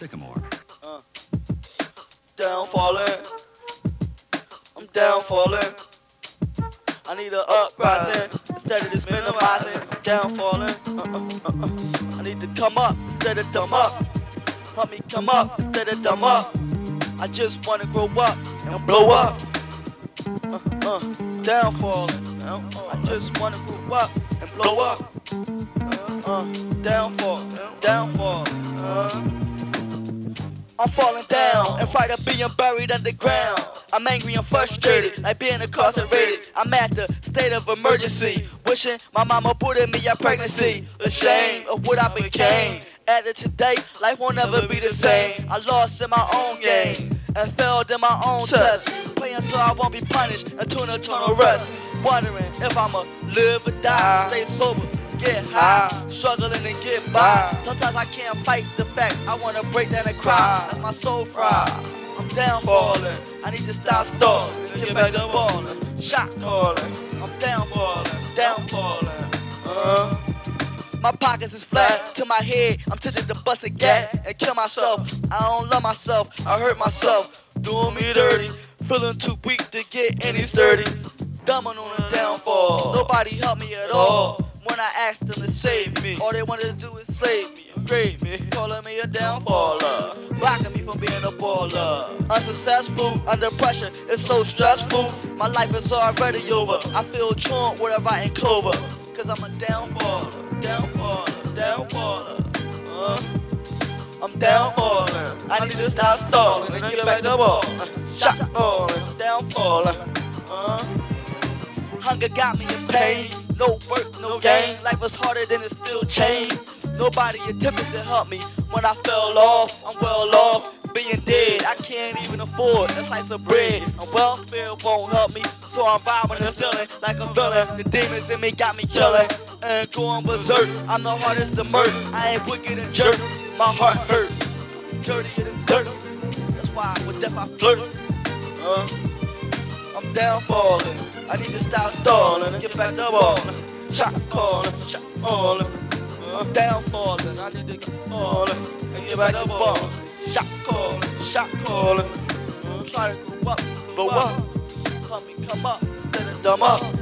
Sycamore. down falling. I'm down falling. I need a uprising instead of this minimizing. Down falling. Uh, uh, uh, uh. I need to come up instead of dumb up. Help me come up instead of dumb up. I just wanna grow up and blow up. Uh, uh, down falling. I just wanna grow up and blow up. Uh, uh, downfall, downfall. Uh. I'm falling down and fight of being buried underground. I'm angry and frustrated, like being incarcerated. I'm at the state of emergency, wishing my mama put in me a pregnancy. Ashamed of what I became. Added today, life won't ever be the same. I lost in my own game and failed in my own test. Playing so I won't be punished until an eternal rest. Wondering if I'ma live or die, stay sober get high, struggling and get by. Sometimes I can't fight the facts. I wanna break down and cry. That's my soul fry. I'm down falling. I need to stop stalling. Get back to balling. Shot calling. I'm down falling. Down falling. Uh. My pockets is flat to my head. I'm tempted to bust a gat and kill myself. I don't love myself. I hurt myself. Doing me dirty. Feeling too weak to get any sturdy. Dumbing on a downfall. Nobody helped me at all when I asked them to save me. All they wanted to do is slave me and grade me, calling me a downfaller, blocking me from being a baller. Unsuccessful, under pressure, it's so stressful. My life is already over. I feel torn wherever I in clover, cause I'm a downfaller, downfaller, downfaller. Uh, I'm downfalling. I need to stop stalling and get back the ball. Shot calling, downfalling. Uh, hunger got me in pain. No work, no gain. Life was harder than it still changed. Nobody attempted to help me when I fell off. I'm well off. Being dead, I can't even afford a slice of bread. And welfare won't help me, so I'm vibing and stealing like a villain. The demons in me got me killing and going berserk. I'm the hardest to murder. I ain't wicked and jerk. My heart hurts. Dirtier than dirt. That's why with death I flirt. Uh, I'm down falling. I need to stop stalling and get back the ball. Shot calling, shot calling. I'm down falling. I need to get falling and get back the ball. Shot calling, shot calling. I'm to grow up, blow up. Help me come up instead of dumb up.